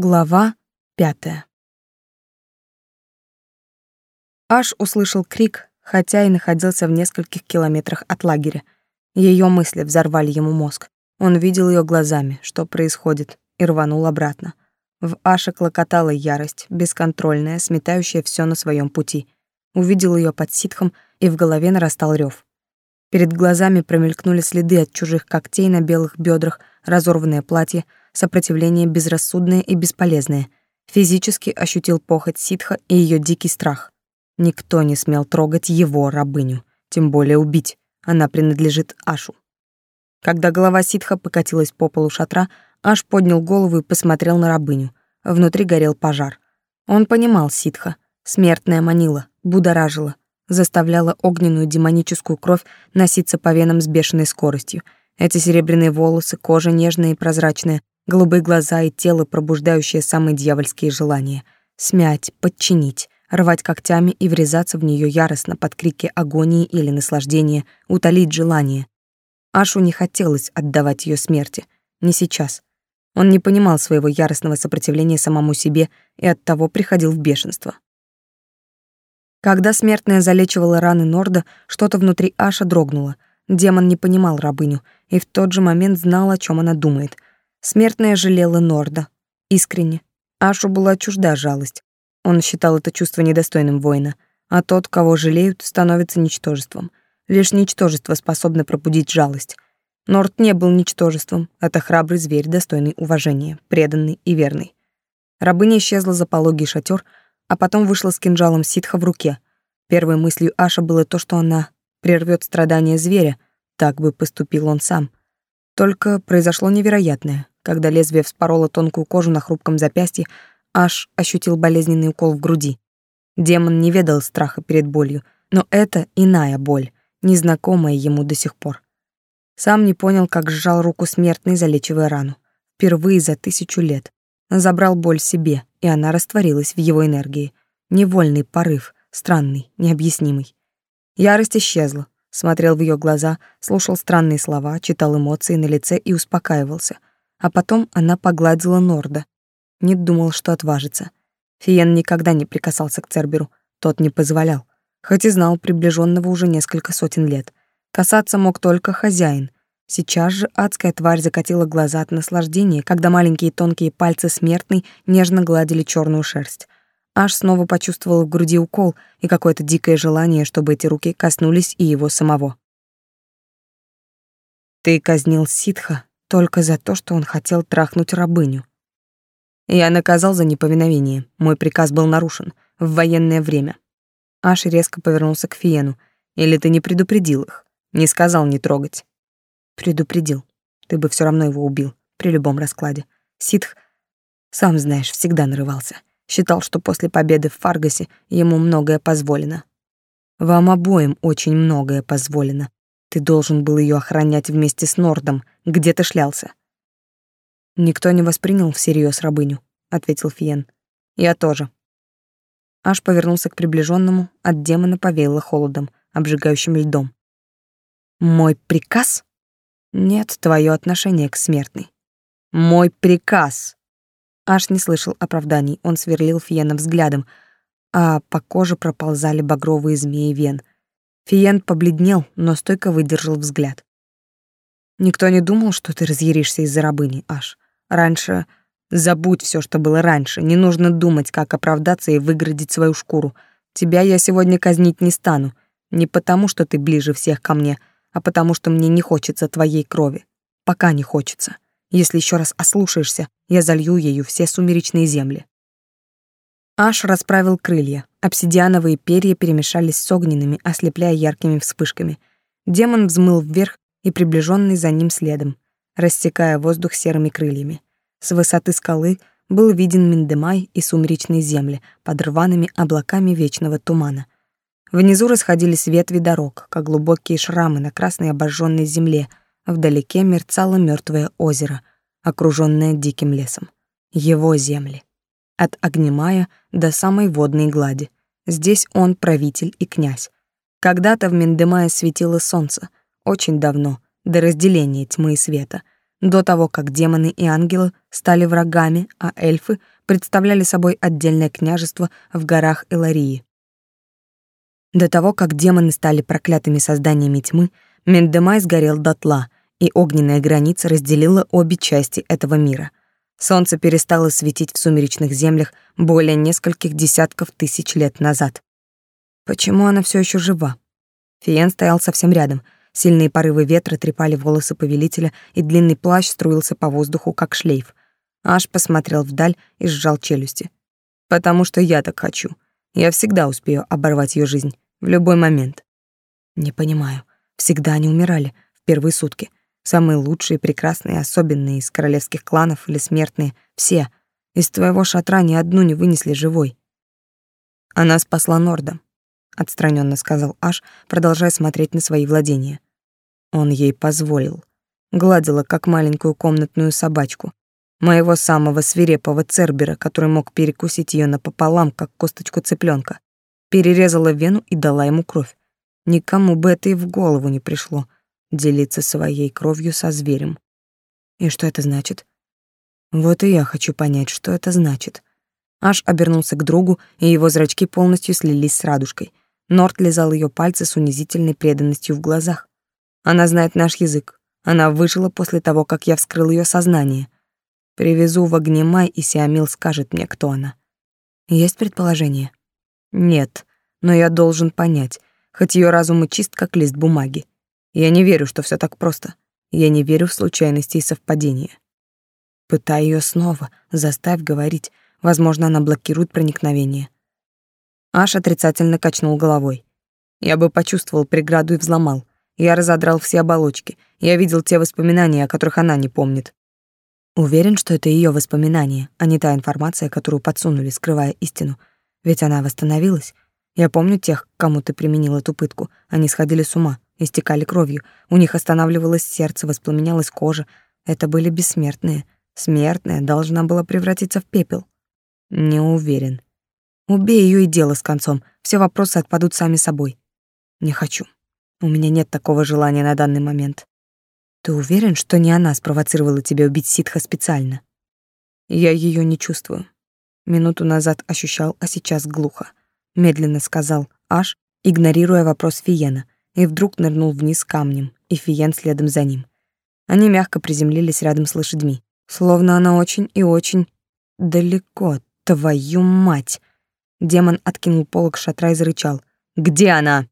Глава пятая. Аш услышал крик, хотя и находился в нескольких километрах от лагеря. Ее мысли взорвали ему мозг. Он видел ее глазами, что происходит, и рванул обратно. В Аше клокотала ярость, бесконтрольная, сметающая все на своем пути. Увидел ее под ситхом, и в голове нарастал рев. Перед глазами промелькнули следы от чужих когтей на белых бедрах, разорванное платье — сопротивление безрассудное и бесполезное. Физически ощутил похоть ситха и ее дикий страх. Никто не смел трогать его рабыню, тем более убить. Она принадлежит Ашу. Когда голова ситха покатилась по полу шатра, Аш поднял голову и посмотрел на рабыню. Внутри горел пожар. Он понимал ситха. Смертная манила, будоражила, заставляла огненную демоническую кровь носиться по венам с бешеной скоростью. Эти серебряные волосы, кожа нежная и прозрачная, голубые глаза и тело, пробуждающее самые дьявольские желания. Смять, подчинить, рвать когтями и врезаться в нее яростно под крики агонии или наслаждения, утолить желание. Ашу не хотелось отдавать ее смерти. Не сейчас. Он не понимал своего яростного сопротивления самому себе и оттого приходил в бешенство. Когда смертная залечивала раны Норда, что-то внутри Аша дрогнуло. Демон не понимал рабыню и в тот же момент знал, о чем она думает — Смертная жалела Норда. Искренне. Ашу была чужда жалость. Он считал это чувство недостойным воина, а тот, кого жалеют, становится ничтожеством. Лишь ничтожество способно пробудить жалость. Норд не был ничтожеством, это храбрый зверь, достойный уважения, преданный и верный. Рабыня исчезла за пологий шатер, а потом вышла с кинжалом ситха в руке. Первой мыслью Аша было то, что она прервет страдания зверя, так бы поступил он сам. Только произошло невероятное. Когда лезвие вспороло тонкую кожу на хрупком запястье, аж ощутил болезненный укол в груди. Демон не ведал страха перед болью, но это иная боль, незнакомая ему до сих пор. Сам не понял, как сжал руку смертной, залечивая рану. Впервые за тысячу лет. Забрал боль себе, и она растворилась в его энергии. Невольный порыв, странный, необъяснимый. Ярость исчезла, смотрел в ее глаза, слушал странные слова, читал эмоции на лице и успокаивался. А потом она погладила Норда. Не думал, что отважится. Фиен никогда не прикасался к Церберу, тот не позволял, хоть и знал приближенного уже несколько сотен лет. Касаться мог только хозяин. Сейчас же адская тварь закатила глаза от наслаждения, когда маленькие тонкие пальцы смертной нежно гладили черную шерсть. Аж снова почувствовал в груди укол и какое-то дикое желание, чтобы эти руки коснулись и его самого. Ты казнил ситха только за то, что он хотел трахнуть рабыню. Я наказал за неповиновение. Мой приказ был нарушен в военное время. Аш резко повернулся к Фиену. Или ты не предупредил их? Не сказал не трогать. Предупредил. Ты бы все равно его убил при любом раскладе. Ситх, сам знаешь, всегда нарывался. Считал, что после победы в Фаргасе ему многое позволено. Вам обоим очень многое позволено. Ты должен был ее охранять вместе с Нордом. Где ты шлялся? Никто не воспринял всерьез рабыню, ответил Фиен. Я тоже. Аж повернулся к приближенному, от демона повеяло холодом, обжигающим льдом. Мой приказ? Нет, твое отношение к смертной. Мой приказ. Аж не слышал оправданий, он сверлил Фиена взглядом, а по коже проползали багровые змеи вен. Фиен побледнел, но стойко выдержал взгляд. Никто не думал, что ты разъяришься из-за рабыни, Аш. Раньше забудь все, что было раньше. Не нужно думать, как оправдаться и выградить свою шкуру. Тебя я сегодня казнить не стану, не потому, что ты ближе всех ко мне, а потому что мне не хочется твоей крови. Пока не хочется. Если еще раз ослушаешься, я залью ею все сумеречные земли. Аш расправил крылья. Обсидиановые перья перемешались с огненными, ослепляя яркими вспышками. Демон взмыл вверх и приближенный за ним следом, рассекая воздух серыми крыльями. С высоты скалы был виден Миндемай и сумеречные земли под рваными облаками вечного тумана. Внизу расходились ветви дорог, как глубокие шрамы на красной обожженной земле — Вдалеке мерцало мертвое озеро, окруженное диким лесом. Его земли. От Огнемая до самой водной глади. Здесь он правитель и князь. Когда-то в Миндемае светило солнце, очень давно, до разделения тьмы и света. до того, как демоны и ангелы стали врагами, а эльфы представляли собой отдельное княжество в горах Эларии. До того, как демоны стали проклятыми созданиями тьмы, Мендемай сгорел дотла, и огненная граница разделила обе части этого мира. Солнце перестало светить в сумеречных землях более нескольких десятков тысяч лет назад. Почему она все еще жива? Фиен стоял совсем рядом. Сильные порывы ветра трепали волосы повелителя, и длинный плащ струился по воздуху, как шлейф. Аж посмотрел вдаль и сжал челюсти. «Потому что я так хочу. Я всегда успею оборвать ее жизнь. В любой момент». «Не понимаю. Всегда они умирали. В первые сутки. Самые лучшие, прекрасные, особенные из королевских кланов или смертные. Все. Из твоего шатра ни одну не вынесли живой». Она спасла Норда отстраненно сказал Аш, продолжая смотреть на свои владения. Он ей позволил. Гладила, как маленькую комнатную собачку. Моего самого свирепого цербера, который мог перекусить ее напополам, как косточку цыпленка. Перерезала вену и дала ему кровь. Никому бы это и в голову не пришло — делиться своей кровью со зверем. И что это значит? Вот и я хочу понять, что это значит. Аш обернулся к другу, и его зрачки полностью слились с радужкой. Норт лизал ее пальцы с унизительной преданностью в глазах. Она знает наш язык. Она выжила после того, как я вскрыл ее сознание. Привезу в Огнемай, и Сиамил скажет мне, кто она. Есть предположение? Нет, но я должен понять, хоть ее разум и чист, как лист бумаги. Я не верю, что все так просто. Я не верю в случайности и совпадения. Пытай ее снова, заставь говорить. Возможно, она блокирует проникновение. Аш отрицательно качнул головой. Я бы почувствовал преграду и взломал. Я разодрал все оболочки. Я видел те воспоминания, о которых она не помнит. Уверен, что это ее воспоминания, а не та информация, которую подсунули, скрывая истину. Ведь она восстановилась. Я помню тех, кому ты применил эту пытку. Они сходили с ума, истекали кровью. У них останавливалось сердце, воспламенялась кожа. Это были бессмертные. Смертная должна была превратиться в пепел. Не уверен. Убей ее и дело с концом. Все вопросы отпадут сами собой. Не хочу. У меня нет такого желания на данный момент. Ты уверен, что не она спровоцировала тебя убить ситха специально? Я ее не чувствую. Минуту назад ощущал, а сейчас глухо. Медленно сказал Аш, игнорируя вопрос Фиена, и вдруг нырнул вниз камнем, и Фиен следом за ним. Они мягко приземлились рядом с лошадьми, словно она очень и очень далеко. Твою мать! Демон откинул полог шатра и зарычал. «Где она?»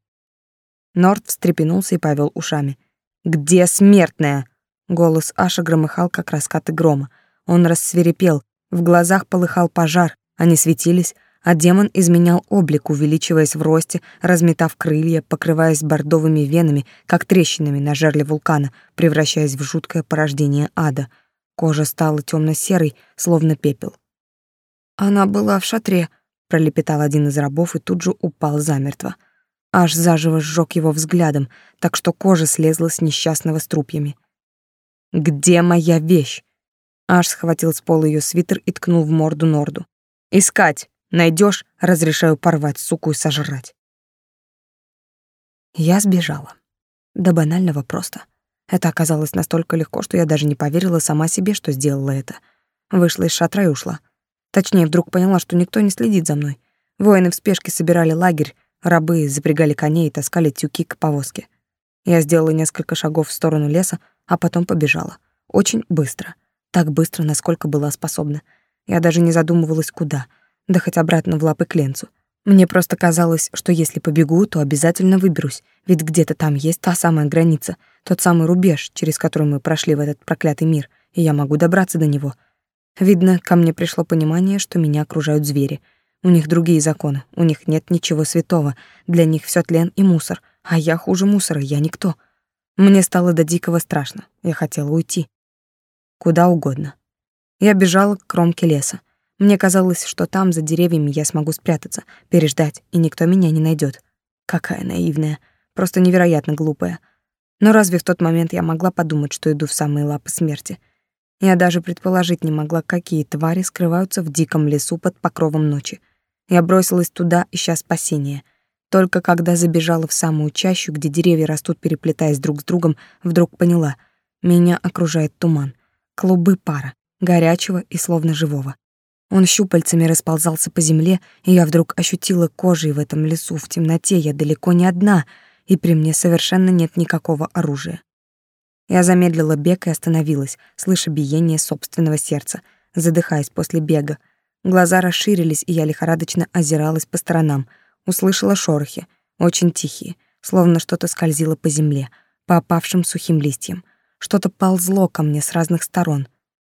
Норд встрепенулся и повел ушами. «Где смертная?» Голос Аша громыхал, как раскаты грома. Он рассверепел, в глазах полыхал пожар, они светились, а демон изменял облик, увеличиваясь в росте, разметав крылья, покрываясь бордовыми венами, как трещинами на жерле вулкана, превращаясь в жуткое порождение ада. Кожа стала темно серой словно пепел. «Она была в шатре», пролепетал один из рабов и тут же упал замертво. Аж заживо сжег его взглядом, так что кожа слезла с несчастного струпьями. «Где моя вещь?» Аж схватил с пола ее свитер и ткнул в морду Норду. «Искать! Найдешь, разрешаю порвать суку и сожрать». Я сбежала. До банального просто. Это оказалось настолько легко, что я даже не поверила сама себе, что сделала это. Вышла из шатра и ушла. Точнее, вдруг поняла, что никто не следит за мной. Воины в спешке собирали лагерь, рабы запрягали коней и таскали тюки к повозке. Я сделала несколько шагов в сторону леса, а потом побежала. Очень быстро. Так быстро, насколько была способна. Я даже не задумывалась, куда. Да хоть обратно в лапы к Ленцу. Мне просто казалось, что если побегу, то обязательно выберусь, ведь где-то там есть та самая граница, тот самый рубеж, через который мы прошли в этот проклятый мир, и я могу добраться до него — Видно, ко мне пришло понимание, что меня окружают звери. У них другие законы, у них нет ничего святого, для них все тлен и мусор, а я хуже мусора, я никто. Мне стало до дикого страшно, я хотела уйти. Куда угодно. Я бежала к кромке леса. Мне казалось, что там, за деревьями, я смогу спрятаться, переждать, и никто меня не найдет. Какая наивная, просто невероятно глупая. Но разве в тот момент я могла подумать, что иду в самые лапы смерти — я даже предположить не могла, какие твари скрываются в диком лесу под покровом ночи. Я бросилась туда, ища спасения. Только когда забежала в самую чащу, где деревья растут, переплетаясь друг с другом, вдруг поняла — меня окружает туман — клубы пара, горячего и словно живого. Он щупальцами расползался по земле, и я вдруг ощутила кожей в этом лесу, в темноте я далеко не одна, и при мне совершенно нет никакого оружия. Я замедлила бег и остановилась, слыша биение собственного сердца, задыхаясь после бега. Глаза расширились, и я лихорадочно озиралась по сторонам, услышала шорохи, очень тихие, словно что-то скользило по земле, по опавшим сухим листьям. Что-то ползло ко мне с разных сторон —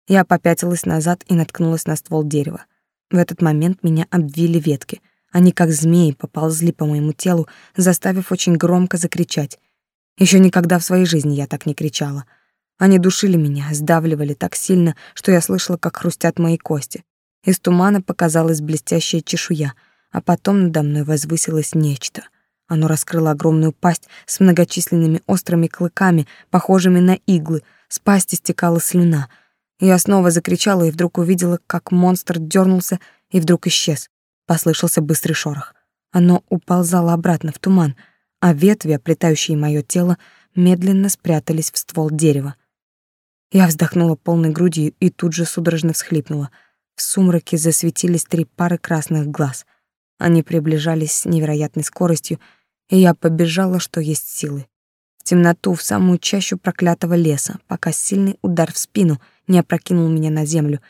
я попятилась назад и наткнулась на ствол дерева. В этот момент меня обвили ветки. Они, как змеи, поползли по моему телу, заставив очень громко закричать. Еще никогда в своей жизни я так не кричала. Они душили меня, сдавливали так сильно, что я слышала, как хрустят мои кости. Из тумана показалась блестящая чешуя, а потом надо мной возвысилось нечто. Оно раскрыло огромную пасть с многочисленными острыми клыками, похожими на иглы, с пасти стекала слюна — я снова закричала и вдруг увидела, как монстр дернулся и вдруг исчез. Послышался быстрый шорох. Оно уползало обратно в туман, а ветви, оплетающие моё тело, медленно спрятались в ствол дерева. Я вздохнула полной грудью и тут же судорожно всхлипнула. В сумраке засветились три пары красных глаз. Они приближались с невероятной скоростью, и я побежала, что есть силы темноту, в самую чащу проклятого леса, пока сильный удар в спину не опрокинул меня на землю,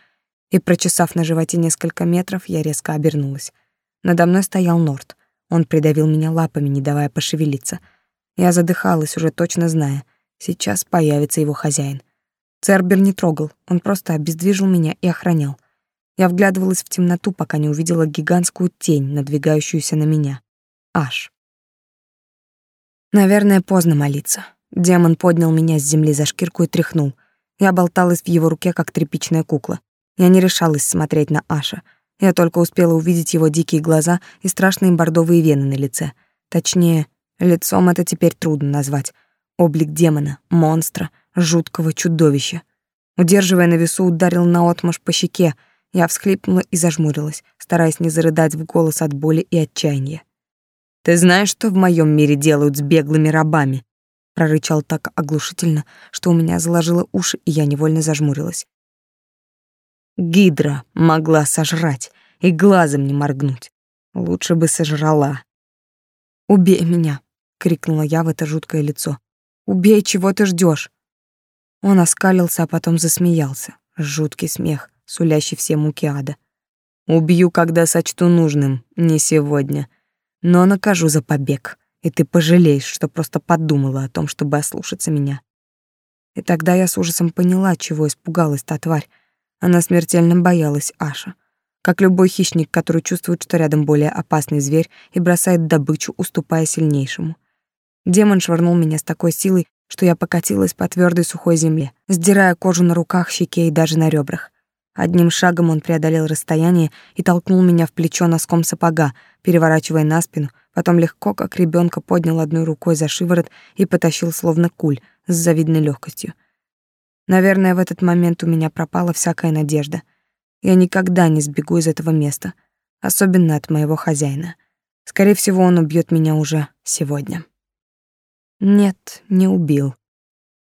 и, прочесав на животе несколько метров, я резко обернулась. Надо мной стоял Норт. Он придавил меня лапами, не давая пошевелиться. Я задыхалась, уже точно зная. Сейчас появится его хозяин. Цербер не трогал, он просто обездвижил меня и охранял. Я вглядывалась в темноту, пока не увидела гигантскую тень, надвигающуюся на меня. Аш. Наверное, поздно молиться. Демон поднял меня с земли за шкирку и тряхнул. Я болталась в его руке, как тряпичная кукла. Я не решалась смотреть на Аша. Я только успела увидеть его дикие глаза и страшные бордовые вены на лице. Точнее, лицом это теперь трудно назвать. Облик демона, монстра, жуткого чудовища. Удерживая на весу, ударил наотмашь по щеке. Я всхлипнула и зажмурилась, стараясь не зарыдать в голос от боли и отчаяния. Ты знаешь, что в моем мире делают с беглыми рабами? прорычал так оглушительно, что у меня заложило уши, и я невольно зажмурилась. Гидра могла сожрать и глазом не моргнуть. Лучше бы сожрала. Убей меня, крикнула я в это жуткое лицо. Убей, чего ты ждешь? Он оскалился, а потом засмеялся. Жуткий смех, сулящий все муки ада. Убью, когда сочту нужным, не сегодня но накажу за побег, и ты пожалеешь, что просто подумала о том, чтобы ослушаться меня. И тогда я с ужасом поняла, чего испугалась та тварь. Она смертельно боялась Аша, как любой хищник, который чувствует, что рядом более опасный зверь и бросает добычу, уступая сильнейшему. Демон швырнул меня с такой силой, что я покатилась по твердой сухой земле, сдирая кожу на руках, щеке и даже на ребрах. Одним шагом он преодолел расстояние и толкнул меня в плечо носком сапога, переворачивая на спину, потом легко, как ребенка, поднял одной рукой за шиворот и потащил словно куль с завидной легкостью. Наверное, в этот момент у меня пропала всякая надежда. Я никогда не сбегу из этого места, особенно от моего хозяина. Скорее всего, он убьет меня уже сегодня. Нет, не убил.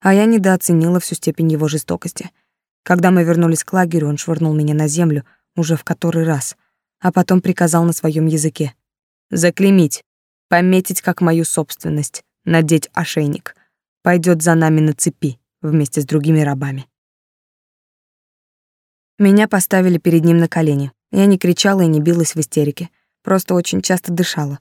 А я недооценила всю степень его жестокости — когда мы вернулись к лагерю, он швырнул меня на землю уже в который раз, а потом приказал на своем языке. «Заклеймить, пометить как мою собственность, надеть ошейник. Пойдет за нами на цепи вместе с другими рабами». Меня поставили перед ним на колени. Я не кричала и не билась в истерике, просто очень часто дышала.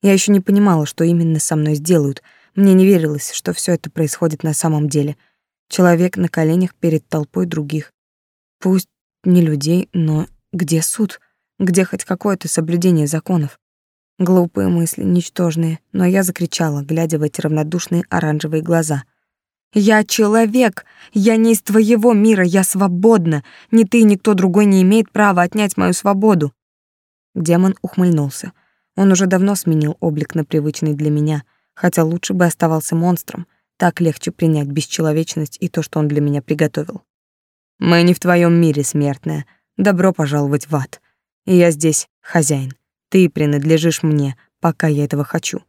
Я еще не понимала, что именно со мной сделают. Мне не верилось, что все это происходит на самом деле — Человек на коленях перед толпой других. Пусть не людей, но где суд? Где хоть какое-то соблюдение законов? Глупые мысли, ничтожные, но я закричала, глядя в эти равнодушные оранжевые глаза. «Я человек! Я не из твоего мира, я свободна! Ни ты, ни кто другой не имеет права отнять мою свободу!» Демон ухмыльнулся. Он уже давно сменил облик на привычный для меня, хотя лучше бы оставался монстром. Так легче принять бесчеловечность и то, что он для меня приготовил. Мы не в твоем мире, смертная. Добро пожаловать в ад. И я здесь хозяин. Ты принадлежишь мне, пока я этого хочу.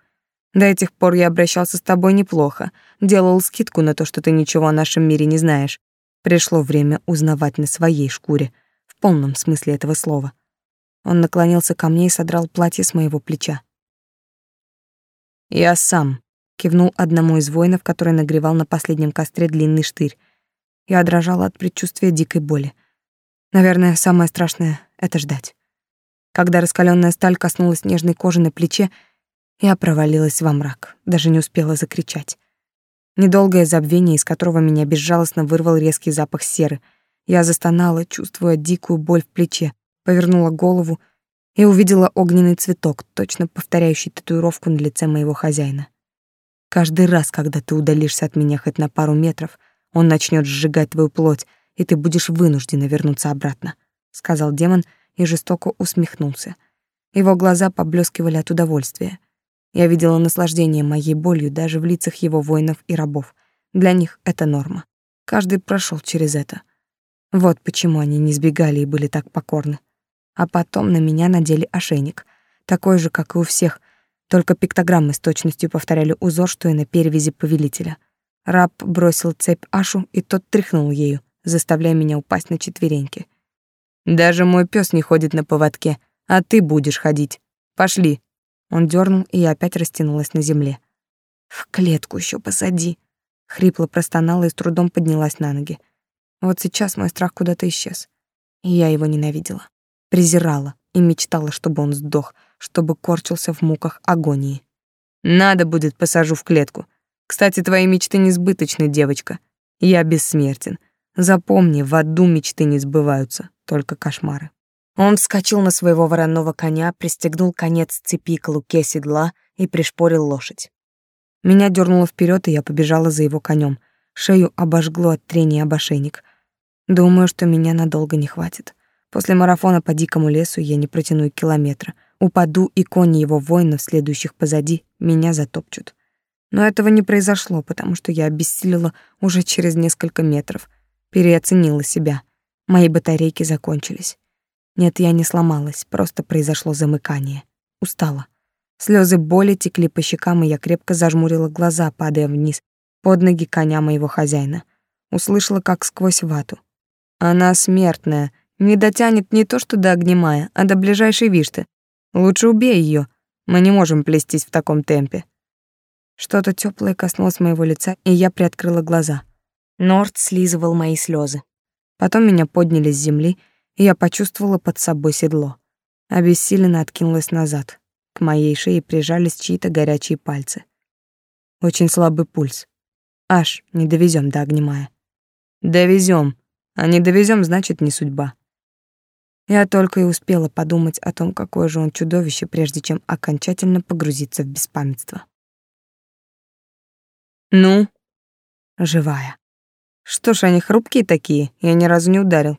До этих пор я обращался с тобой неплохо, делал скидку на то, что ты ничего о нашем мире не знаешь. Пришло время узнавать на своей шкуре, в полном смысле этого слова. Он наклонился ко мне и содрал платье с моего плеча. «Я сам», — кивнул одному из воинов, который нагревал на последнем костре длинный штырь. Я дрожала от предчувствия дикой боли. Наверное, самое страшное — это ждать. Когда раскаленная сталь коснулась нежной кожи на плече, я провалилась во мрак, даже не успела закричать. Недолгое забвение, из которого меня безжалостно вырвал резкий запах серы. Я застонала, чувствуя дикую боль в плече, повернула голову и увидела огненный цветок, точно повторяющий татуировку на лице моего хозяина. Каждый раз, когда ты удалишься от меня хоть на пару метров, он начнет сжигать твою плоть, и ты будешь вынуждена вернуться обратно, сказал демон и жестоко усмехнулся. Его глаза поблескивали от удовольствия. Я видела наслаждение моей болью даже в лицах его воинов и рабов. Для них это норма. Каждый прошел через это. Вот почему они не сбегали и были так покорны. А потом на меня надели ошейник, такой же, как и у всех, только пиктограммы с точностью повторяли узор, что и на перевязи повелителя. Раб бросил цепь Ашу, и тот тряхнул ею, заставляя меня упасть на четвереньки. «Даже мой пес не ходит на поводке, а ты будешь ходить. Пошли!» Он дернул, и я опять растянулась на земле. «В клетку еще посади!» Хрипло простонала и с трудом поднялась на ноги. Вот сейчас мой страх куда-то исчез. И я его ненавидела. Презирала и мечтала, чтобы он сдох, чтобы корчился в муках агонии. «Надо будет, посажу в клетку. Кстати, твои мечты несбыточны, девочка. Я бессмертен. Запомни, в аду мечты не сбываются, только кошмары». Он вскочил на своего вороного коня, пристегнул конец цепи к луке седла и пришпорил лошадь. Меня дернуло вперед, и я побежала за его конем. Шею обожгло от трения об ошейник. Думаю, что меня надолго не хватит. После марафона по дикому лесу я не протяну и километра. Упаду, и кони его воинов, следующих позади, меня затопчут. Но этого не произошло, потому что я обессилила уже через несколько метров. Переоценила себя. Мои батарейки закончились. Нет, я не сломалась, просто произошло замыкание. Устала. Слезы боли текли по щекам, и я крепко зажмурила глаза, падая вниз, под ноги коня моего хозяина. Услышала, как сквозь вату. Она смертная, не дотянет не то что до Огнемая, а до ближайшей вишты. Лучше убей ее. Мы не можем плестись в таком темпе. Что-то теплое коснулось моего лица, и я приоткрыла глаза. Норд слизывал мои слезы. Потом меня подняли с земли, и я почувствовала под собой седло. Обессиленно откинулась назад. К моей шее прижались чьи-то горячие пальцы. Очень слабый пульс. Аж не довезем до Огнемая. Довезем, а не довезем, значит, не судьба. Я только и успела подумать о том, какое же он чудовище, прежде чем окончательно погрузиться в беспамятство. Ну, живая. Что ж, они хрупкие такие, я ни разу не ударил.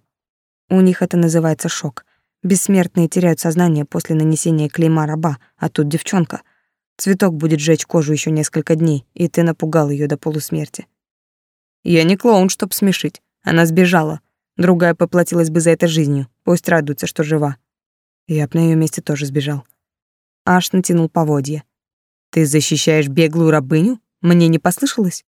У них это называется шок. Бессмертные теряют сознание после нанесения клейма раба, а тут девчонка. Цветок будет жечь кожу еще несколько дней, и ты напугал ее до полусмерти. Я не клоун, чтоб смешить. Она сбежала. Другая поплатилась бы за это жизнью. Пусть радуется, что жива. Я б на ее месте тоже сбежал. Аш натянул поводья. Ты защищаешь беглую рабыню? Мне не послышалось?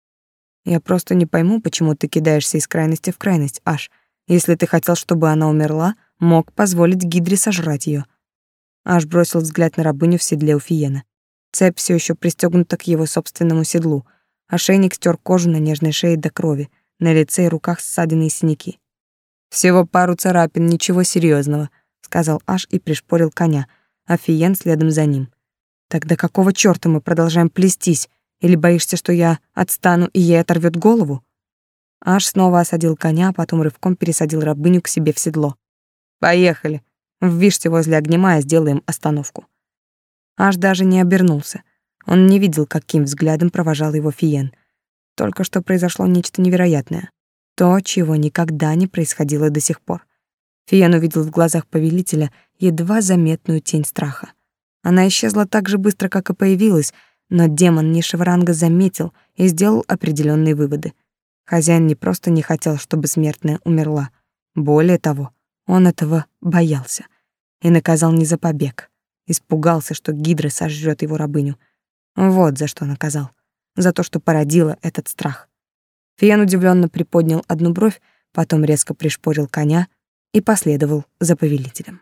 Я просто не пойму, почему ты кидаешься из крайности в крайность, Аш. Если ты хотел, чтобы она умерла, мог позволить Гидре сожрать ее. Аж бросил взгляд на рабыню в седле у Фиена. Цепь все еще пристегнута к его собственному седлу. Ошейник стер кожу на нежной шее до крови, на лице и руках ссадины и синяки. «Всего пару царапин, ничего серьезного, сказал Аш и пришпорил коня, а Фиен следом за ним. «Тогда какого чёрта мы продолжаем плестись? Или боишься, что я отстану и ей оторвет голову?» Аш снова осадил коня, а потом рывком пересадил рабыню к себе в седло. «Поехали. В Виште возле Огнемая сделаем остановку». Аш даже не обернулся. Он не видел, каким взглядом провожал его Фиен. Только что произошло нечто невероятное. То, чего никогда не происходило до сих пор. Фиен увидел в глазах повелителя едва заметную тень страха. Она исчезла так же быстро, как и появилась, но демон низшего ранга заметил и сделал определенные выводы — Хозяин не просто не хотел, чтобы смертная умерла. Более того, он этого боялся. И наказал не за побег. Испугался, что Гидра сожрет его рабыню. Вот за что наказал. За то, что породила этот страх. Фиен удивленно приподнял одну бровь, потом резко пришпорил коня и последовал за повелителем.